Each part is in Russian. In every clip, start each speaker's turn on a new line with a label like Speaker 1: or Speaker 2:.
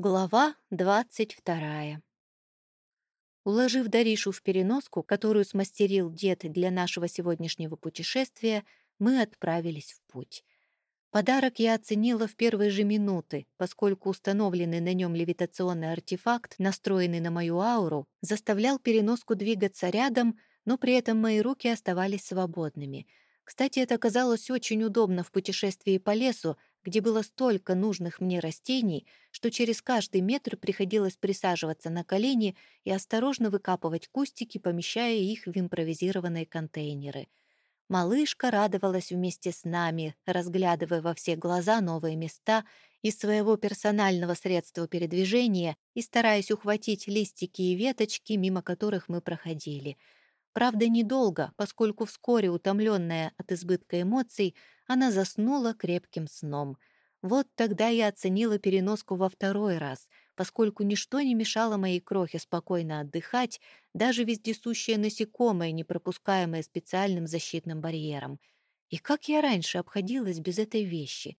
Speaker 1: Глава двадцать вторая. Уложив Даришу в переноску, которую смастерил дед для нашего сегодняшнего путешествия, мы отправились в путь. Подарок я оценила в первые же минуты, поскольку установленный на нем левитационный артефакт, настроенный на мою ауру, заставлял переноску двигаться рядом, но при этом мои руки оставались свободными. Кстати, это оказалось очень удобно в путешествии по лесу, где было столько нужных мне растений, что через каждый метр приходилось присаживаться на колени и осторожно выкапывать кустики, помещая их в импровизированные контейнеры. Малышка радовалась вместе с нами, разглядывая во все глаза новые места из своего персонального средства передвижения и стараясь ухватить листики и веточки, мимо которых мы проходили — Правда, недолго, поскольку вскоре, утомленная от избытка эмоций, она заснула крепким сном. Вот тогда я оценила переноску во второй раз, поскольку ничто не мешало моей крохе спокойно отдыхать, даже вездесущее насекомое, не пропускаемое специальным защитным барьером. И как я раньше обходилась без этой вещи?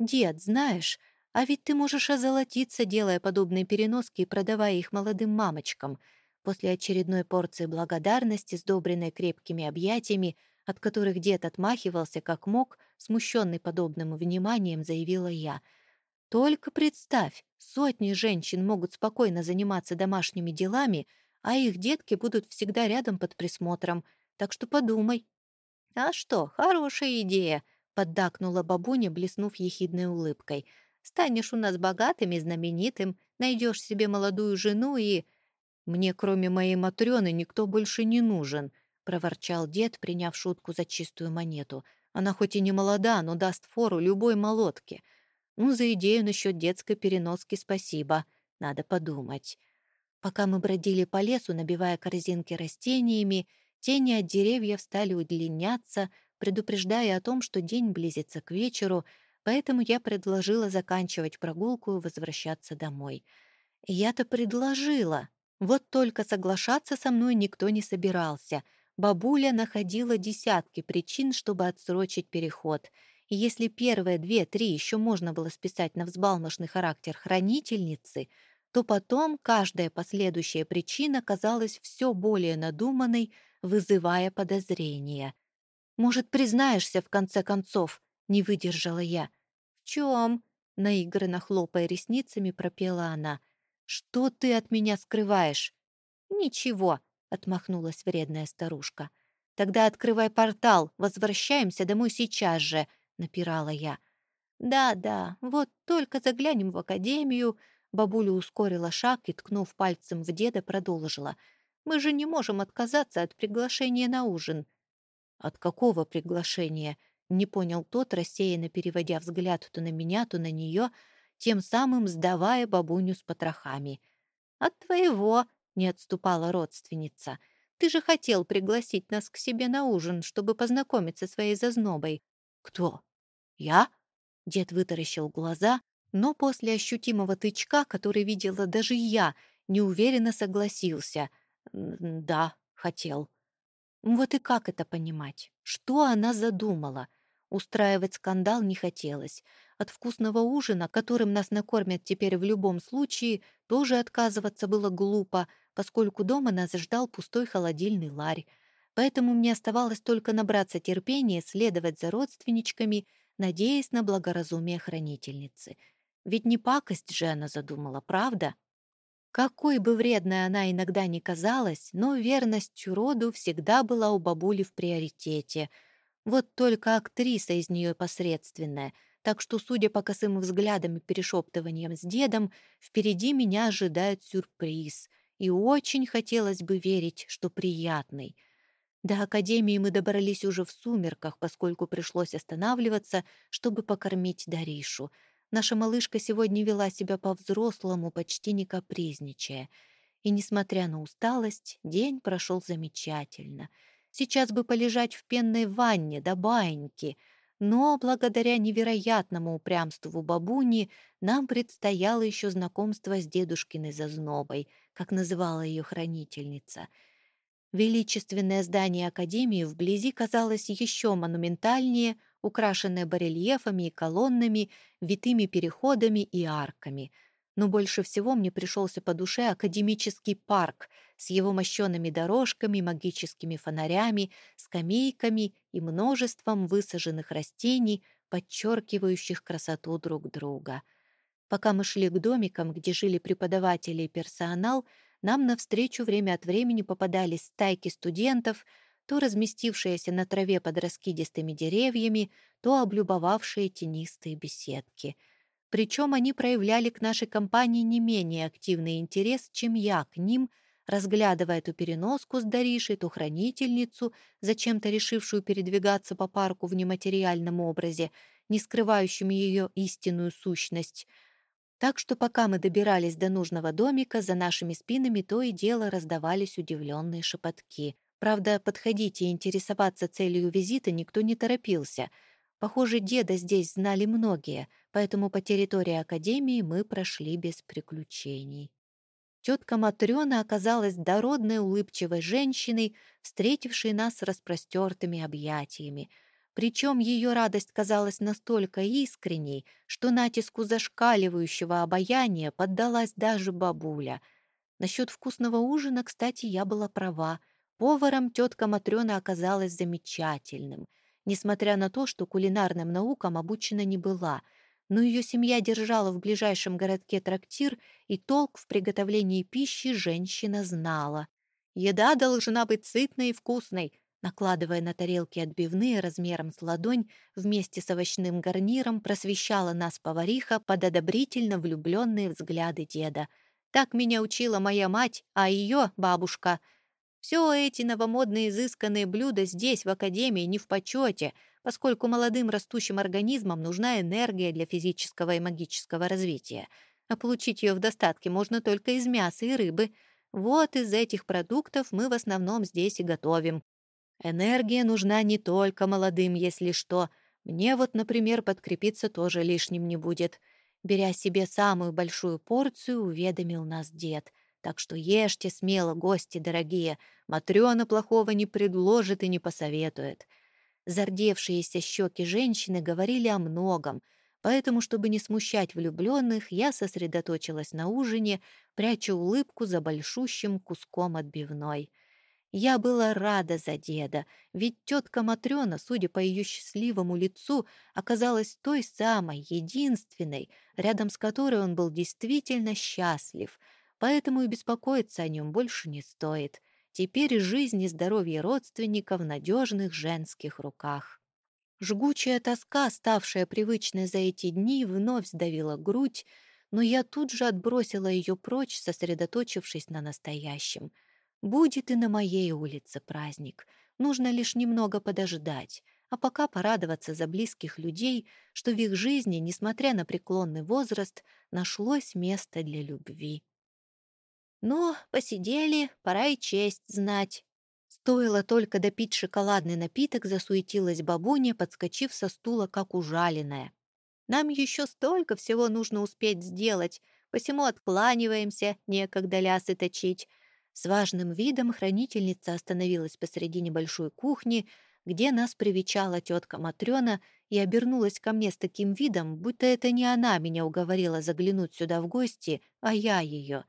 Speaker 1: «Дед, знаешь, а ведь ты можешь озолотиться, делая подобные переноски и продавая их молодым мамочкам», После очередной порции благодарности, сдобренной крепкими объятиями, от которых дед отмахивался как мог, смущенный подобным вниманием, заявила я. «Только представь, сотни женщин могут спокойно заниматься домашними делами, а их детки будут всегда рядом под присмотром, так что подумай». «А что, хорошая идея», — поддакнула бабуня, блеснув ехидной улыбкой. «Станешь у нас богатым и знаменитым, найдешь себе молодую жену и...» «Мне, кроме моей Матрёны, никто больше не нужен», — проворчал дед, приняв шутку за чистую монету. «Она хоть и не молода, но даст фору любой молотке. Ну, за идею насчет детской переноски спасибо. Надо подумать». Пока мы бродили по лесу, набивая корзинки растениями, тени от деревьев стали удлиняться, предупреждая о том, что день близится к вечеру, поэтому я предложила заканчивать прогулку и возвращаться домой. Я-то предложила, вот только соглашаться со мной никто не собирался. Бабуля находила десятки причин, чтобы отсрочить переход. И если первые две-три еще можно было списать на взбалмошный характер хранительницы, то потом каждая последующая причина казалась все более надуманной, вызывая подозрения. «Может, признаешься, в конце концов?» — не выдержала я. «В чем?» — наигранно хлопая ресницами, пропела она — «Что ты от меня скрываешь?» «Ничего», — отмахнулась вредная старушка. «Тогда открывай портал, возвращаемся домой сейчас же», — напирала я. «Да-да, вот только заглянем в академию», — бабуля ускорила шаг и, ткнув пальцем в деда, продолжила. «Мы же не можем отказаться от приглашения на ужин». «От какого приглашения?» — не понял тот, рассеянно переводя взгляд то на меня, то на нее, — тем самым сдавая бабуню с потрохами. «От твоего», — не отступала родственница, — «ты же хотел пригласить нас к себе на ужин, чтобы познакомиться своей зазнобой». «Кто? Я?» — дед вытаращил глаза, но после ощутимого тычка, который видела даже я, неуверенно согласился. «Да, хотел». Вот и как это понимать? Что она задумала? Устраивать скандал не хотелось. От вкусного ужина, которым нас накормят теперь в любом случае, тоже отказываться было глупо, поскольку дома нас ждал пустой холодильный ларь. Поэтому мне оставалось только набраться терпения, следовать за родственничками, надеясь на благоразумие хранительницы. Ведь не пакость же она задумала, правда? Какой бы вредной она иногда ни казалась, но верность роду всегда была у бабули в приоритете. Вот только актриса из нее посредственная — так что, судя по косым взглядам и перешептываниям с дедом, впереди меня ожидает сюрприз, и очень хотелось бы верить, что приятный. До академии мы добрались уже в сумерках, поскольку пришлось останавливаться, чтобы покормить Даришу. Наша малышка сегодня вела себя по-взрослому, почти не капризничая. И, несмотря на усталость, день прошел замечательно. Сейчас бы полежать в пенной ванне до баньки — но благодаря невероятному упрямству бабуни нам предстояло еще знакомство с дедушкиной зазнобой, как называла ее хранительница. Величественное здание Академии вблизи казалось еще монументальнее, украшенное барельефами и колоннами, витыми переходами и арками. Но больше всего мне пришелся по душе академический парк с его мощенными дорожками, магическими фонарями, скамейками и множеством высаженных растений, подчеркивающих красоту друг друга. Пока мы шли к домикам, где жили преподаватели и персонал, нам навстречу время от времени попадались стайки студентов, то разместившиеся на траве под раскидистыми деревьями, то облюбовавшие тенистые беседки. Причем они проявляли к нашей компании не менее активный интерес, чем я к ним, разглядывая эту переноску с Даришей, ту хранительницу, зачем-то решившую передвигаться по парку в нематериальном образе, не скрывающим ее истинную сущность — так что пока мы добирались до нужного домика, за нашими спинами то и дело раздавались удивленные шепотки. Правда, подходить и интересоваться целью визита никто не торопился. Похоже, деда здесь знали многие, поэтому по территории Академии мы прошли без приключений. Тетка Матрёна оказалась дородной улыбчивой женщиной, встретившей нас распростертыми объятиями — причем ее радость казалась настолько искренней, что натиску зашкаливающего обаяния поддалась даже бабуля. Насчет вкусного ужина, кстати, я была права. Поваром тетка Матрена оказалась замечательным, несмотря на то, что кулинарным наукам обучена не была. Но ее семья держала в ближайшем городке трактир, и толк в приготовлении пищи женщина знала. «Еда должна быть сытной и вкусной», накладывая на тарелки отбивные размером с ладонь, вместе с овощным гарниром просвещала нас повариха под одобрительно влюбленные взгляды деда. Так меня учила моя мать, а ее — бабушка. Все эти новомодные изысканные блюда здесь, в академии, не в почете, поскольку молодым растущим организмам нужна энергия для физического и магического развития. А получить ее в достатке можно только из мяса и рыбы. Вот из этих продуктов мы в основном здесь и готовим. Энергия нужна не только молодым, если что. Мне вот, например, подкрепиться тоже лишним не будет. Беря себе самую большую порцию, уведомил нас дед. Так что ешьте смело, гости дорогие. Матрёна плохого не предложит и не посоветует. Зардевшиеся щеки женщины говорили о многом, поэтому, чтобы не смущать влюбленных, я сосредоточилась на ужине, пряча улыбку за большущим куском отбивной. Я была рада за деда, ведь тетка Матрена, судя по ее счастливому лицу, оказалась той самой, единственной, рядом с которой он был действительно счастлив, поэтому и беспокоиться о нем больше не стоит. Теперь жизнь и здоровье родственника в надежных женских руках. Жгучая тоска, ставшая привычной за эти дни, вновь сдавила грудь, но я тут же отбросила ее прочь, сосредоточившись на настоящем — Будет и на моей улице праздник. Нужно лишь немного подождать, а пока порадоваться за близких людей, что в их жизни, несмотря на преклонный возраст, нашлось место для любви. Ну, посидели, пора и честь знать. Стоило только допить шоколадный напиток, засуетилась бабуня, подскочив со стула, как ужаленная. Нам еще столько всего нужно успеть сделать, посему откланиваемся, некогда лясы точить. С важным видом хранительница остановилась посреди небольшой кухни, где нас привечала тетка Матрена и обернулась ко мне с таким видом, будто это не она меня уговорила заглянуть сюда в гости, а я ее.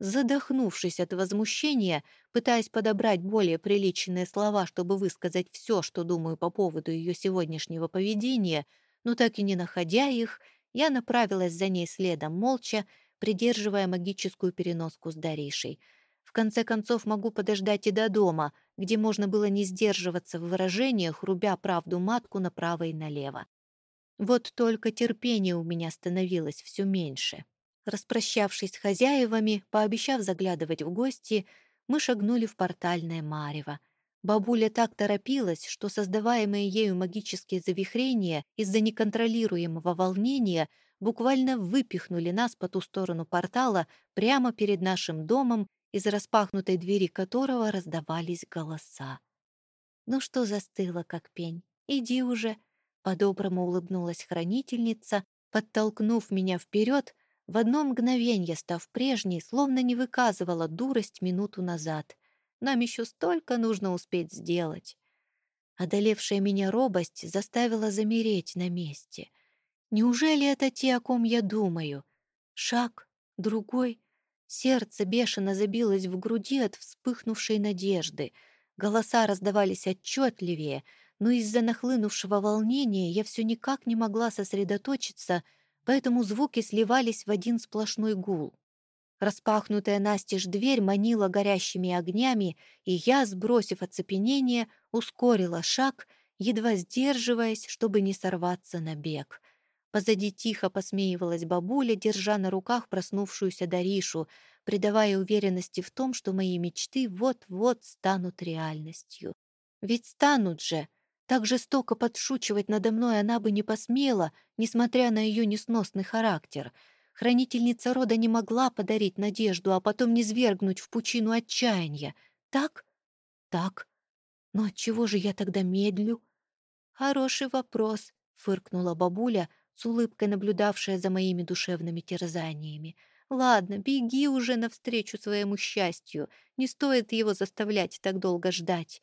Speaker 1: Задохнувшись от возмущения, пытаясь подобрать более приличные слова, чтобы высказать все, что думаю по поводу ее сегодняшнего поведения, но так и не находя их, я направилась за ней следом молча, придерживая магическую переноску с Даришей — в конце концов, могу подождать и до дома, где можно было не сдерживаться в выражениях, рубя правду матку направо и налево. Вот только терпение у меня становилось все меньше. Распрощавшись с хозяевами, пообещав заглядывать в гости, мы шагнули в портальное марево. Бабуля так торопилась, что создаваемые ею магические завихрения из-за неконтролируемого волнения буквально выпихнули нас по ту сторону портала прямо перед нашим домом из распахнутой двери которого раздавались голоса. «Ну что застыла, как пень? Иди уже!» По-доброму улыбнулась хранительница, подтолкнув меня вперед, в одно мгновенье став прежней, словно не выказывала дурость минуту назад. Нам еще столько нужно успеть сделать. Одолевшая меня робость заставила замереть на месте. Неужели это те, о ком я думаю? Шаг, другой. Сердце бешено забилось в груди от вспыхнувшей надежды. Голоса раздавались отчетливее, но из-за нахлынувшего волнения я все никак не могла сосредоточиться, поэтому звуки сливались в один сплошной гул. Распахнутая настежь дверь манила горящими огнями, и я, сбросив оцепенение, ускорила шаг, едва сдерживаясь, чтобы не сорваться на бег. Позади тихо посмеивалась бабуля, держа на руках проснувшуюся Даришу, придавая уверенности в том, что мои мечты вот-вот станут реальностью. Ведь станут же! Так жестоко подшучивать надо мной она бы не посмела, несмотря на ее несносный характер. Хранительница рода не могла подарить надежду, а потом не свергнуть в пучину отчаяния. Так? Так. Но чего же я тогда медлю? Хороший вопрос, фыркнула бабуля, с улыбкой наблюдавшая за моими душевными терзаниями. «Ладно, беги уже навстречу своему счастью. Не стоит его заставлять так долго ждать.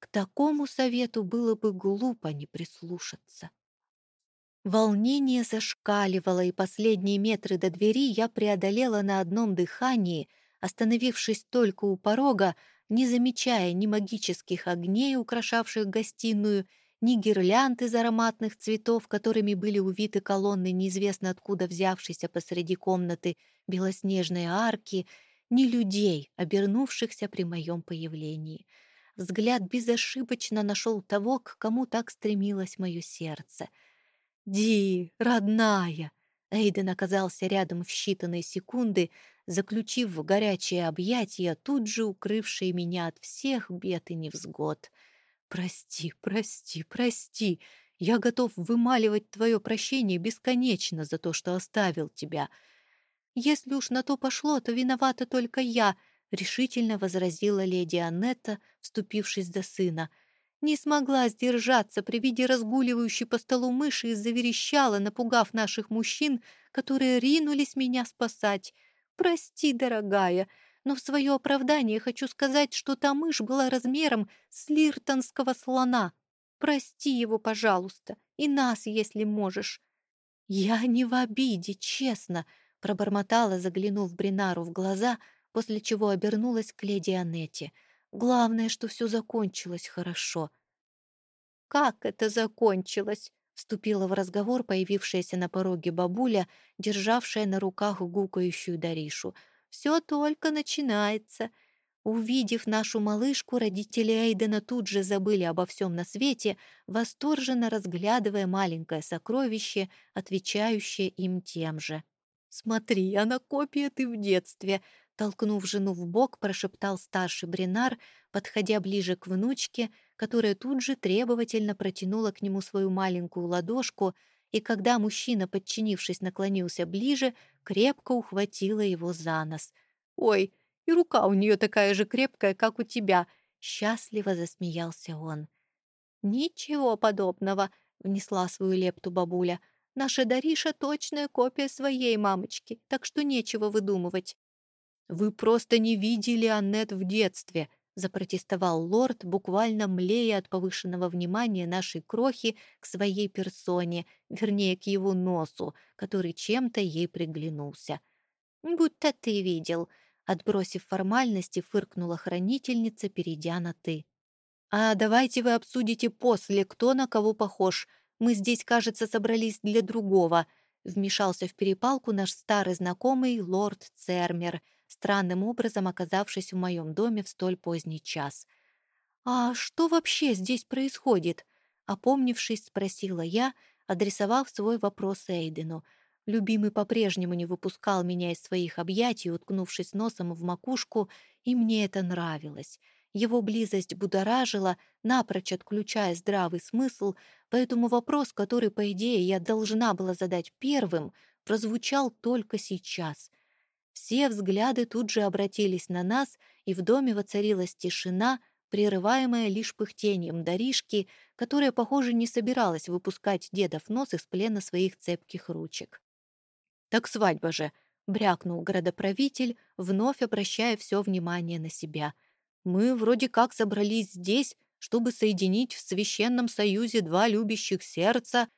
Speaker 1: К такому совету было бы глупо не прислушаться». Волнение зашкаливало, и последние метры до двери я преодолела на одном дыхании, остановившись только у порога, не замечая ни магических огней, украшавших гостиную, ни гирлянд из ароматных цветов, которыми были увиты колонны неизвестно откуда взявшейся посреди комнаты белоснежной арки, ни людей, обернувшихся при моем появлении. Взгляд безошибочно нашел того, к кому так стремилось мое сердце. «Ди, родная!» Эйден оказался рядом в считанные секунды, заключив в горячее объятия, тут же укрывшие меня от всех бед и невзгод — «Прости, прости, прости. Я готов вымаливать твое прощение бесконечно за то, что оставил тебя. Если уж на то пошло, то виновата только я», — решительно возразила леди Аннетта, вступившись за сына. «Не смогла сдержаться при виде разгуливающей по столу мыши и заверещала, напугав наших мужчин, которые ринулись меня спасать. Прости, дорогая, но в свое оправдание хочу сказать, что та мышь была размером с лиртонского слона. Прости его, пожалуйста, и нас, если можешь». «Я не в обиде, честно», — пробормотала, заглянув Бринару в глаза, после чего обернулась к леди Аннете. «Главное, что все закончилось хорошо». «Как это закончилось?» — вступила в разговор появившаяся на пороге бабуля, державшая на руках гукающую Даришу — все только начинается. Увидев нашу малышку, родители Эйдена тут же забыли обо всем на свете, восторженно разглядывая маленькое сокровище, отвечающее им тем же. «Смотри, она копия ты в детстве!» Толкнув жену в бок, прошептал старший Бринар, подходя ближе к внучке, которая тут же требовательно протянула к нему свою маленькую ладошку, и когда мужчина, подчинившись, наклонился ближе, крепко ухватила его за нос. «Ой, и рука у нее такая же крепкая, как у тебя!» Счастливо засмеялся он. «Ничего подобного!» — внесла свою лепту бабуля. «Наша Дариша — точная копия своей мамочки, так что нечего выдумывать». «Вы просто не видели Аннет в детстве!» запротестовал лорд, буквально млея от повышенного внимания нашей крохи к своей персоне, вернее, к его носу, который чем-то ей приглянулся. «Будто ты видел», — отбросив формальности, фыркнула хранительница, перейдя на «ты». «А давайте вы обсудите после, кто на кого похож. Мы здесь, кажется, собрались для другого», — вмешался в перепалку наш старый знакомый лорд Цермер — странным образом оказавшись в моем доме в столь поздний час. «А что вообще здесь происходит?» Опомнившись, спросила я, адресовав свой вопрос Эйдену. Любимый по-прежнему не выпускал меня из своих объятий, уткнувшись носом в макушку, и мне это нравилось. Его близость будоражила, напрочь отключая здравый смысл, поэтому вопрос, который, по идее, я должна была задать первым, прозвучал только сейчас. Все взгляды тут же обратились на нас, и в доме воцарилась тишина, прерываемая лишь пыхтением Даришки, которая, похоже, не собиралась выпускать дедов нос из плена своих цепких ручек. «Так свадьба же!» — брякнул городоправитель, вновь обращая все внимание на себя. «Мы вроде как собрались здесь, чтобы соединить в священном союзе два любящих сердца».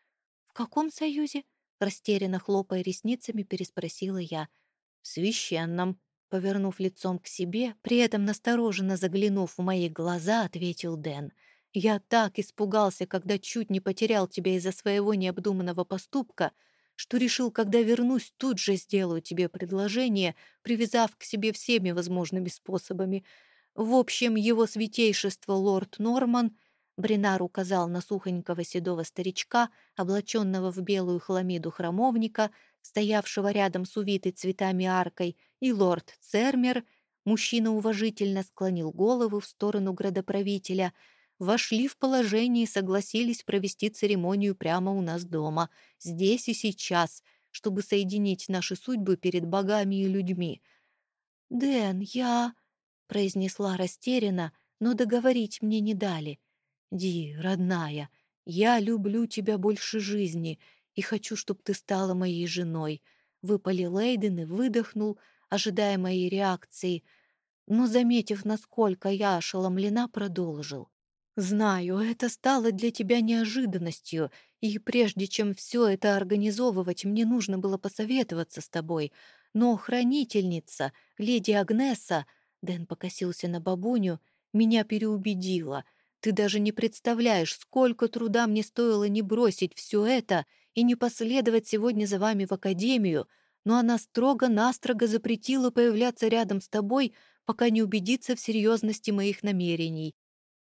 Speaker 1: «В каком союзе?» — растерянно хлопая ресницами, переспросила я — «В священном», — повернув лицом к себе, при этом настороженно заглянув в мои глаза, ответил Дэн. «Я так испугался, когда чуть не потерял тебя из-за своего необдуманного поступка, что решил, когда вернусь, тут же сделаю тебе предложение, привязав к себе всеми возможными способами. В общем, его святейшество лорд Норман Бринар указал на сухонького седого старичка, облаченного в белую хламиду храмовника, стоявшего рядом с увитой цветами аркой, и лорд Цермер, мужчина уважительно склонил голову в сторону градоправителя, вошли в положение и согласились провести церемонию прямо у нас дома, здесь и сейчас, чтобы соединить наши судьбы перед богами и людьми. «Дэн, я...» — произнесла растерянно, но договорить мне не дали — Ди, родная, я люблю тебя больше жизни и хочу, чтобы ты стала моей женой. Выпалил Эйден и выдохнул, ожидая моей реакции, но, заметив, насколько я ошеломлена, продолжил. «Знаю, это стало для тебя неожиданностью, и прежде чем все это организовывать, мне нужно было посоветоваться с тобой. Но хранительница, леди Агнеса, Дэн покосился на бабуню, меня переубедила — ты даже не представляешь, сколько труда мне стоило не бросить все это и не последовать сегодня за вами в академию, но она строго-настрого запретила появляться рядом с тобой, пока не убедится в серьезности моих намерений.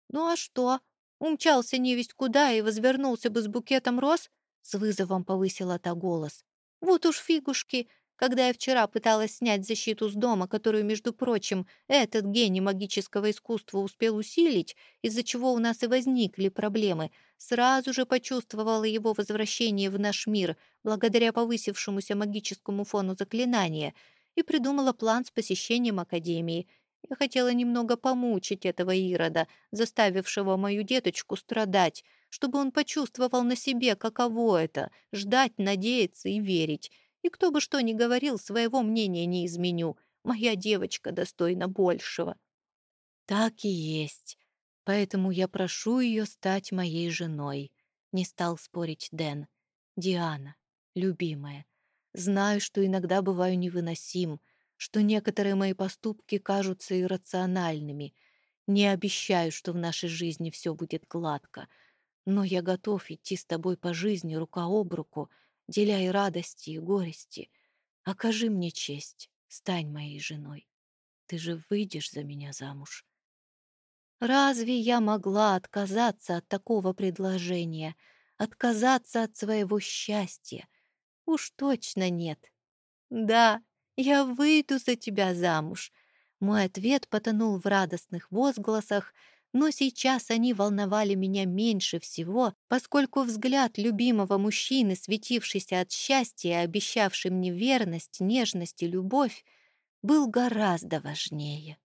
Speaker 1: Ну а что? Умчался невесть куда и возвернулся бы с букетом роз? С вызовом повысила та голос. Вот уж фигушки, когда я вчера пыталась снять защиту с дома, которую, между прочим, этот гений магического искусства успел усилить, из-за чего у нас и возникли проблемы, сразу же почувствовала его возвращение в наш мир благодаря повысившемуся магическому фону заклинания и придумала план с посещением Академии. Я хотела немного помучить этого Ирода, заставившего мою деточку страдать, чтобы он почувствовал на себе, каково это — ждать, надеяться и верить — и кто бы что ни говорил, своего мнения не изменю. Моя девочка достойна большего. Так и есть. Поэтому я прошу ее стать моей женой. Не стал спорить Дэн. Диана, любимая, знаю, что иногда бываю невыносим, что некоторые мои поступки кажутся иррациональными. Не обещаю, что в нашей жизни все будет гладко, но я готов идти с тобой по жизни рука об руку — деля и радости, и горести. Окажи мне честь, стань моей женой. Ты же выйдешь за меня замуж. Разве я могла отказаться от такого предложения, отказаться от своего счастья? Уж точно нет. Да, я выйду за тебя замуж. Мой ответ потонул в радостных возгласах, но сейчас они волновали меня меньше всего, поскольку взгляд любимого мужчины, светившийся от счастья и обещавший мне верность, нежность и любовь, был гораздо важнее.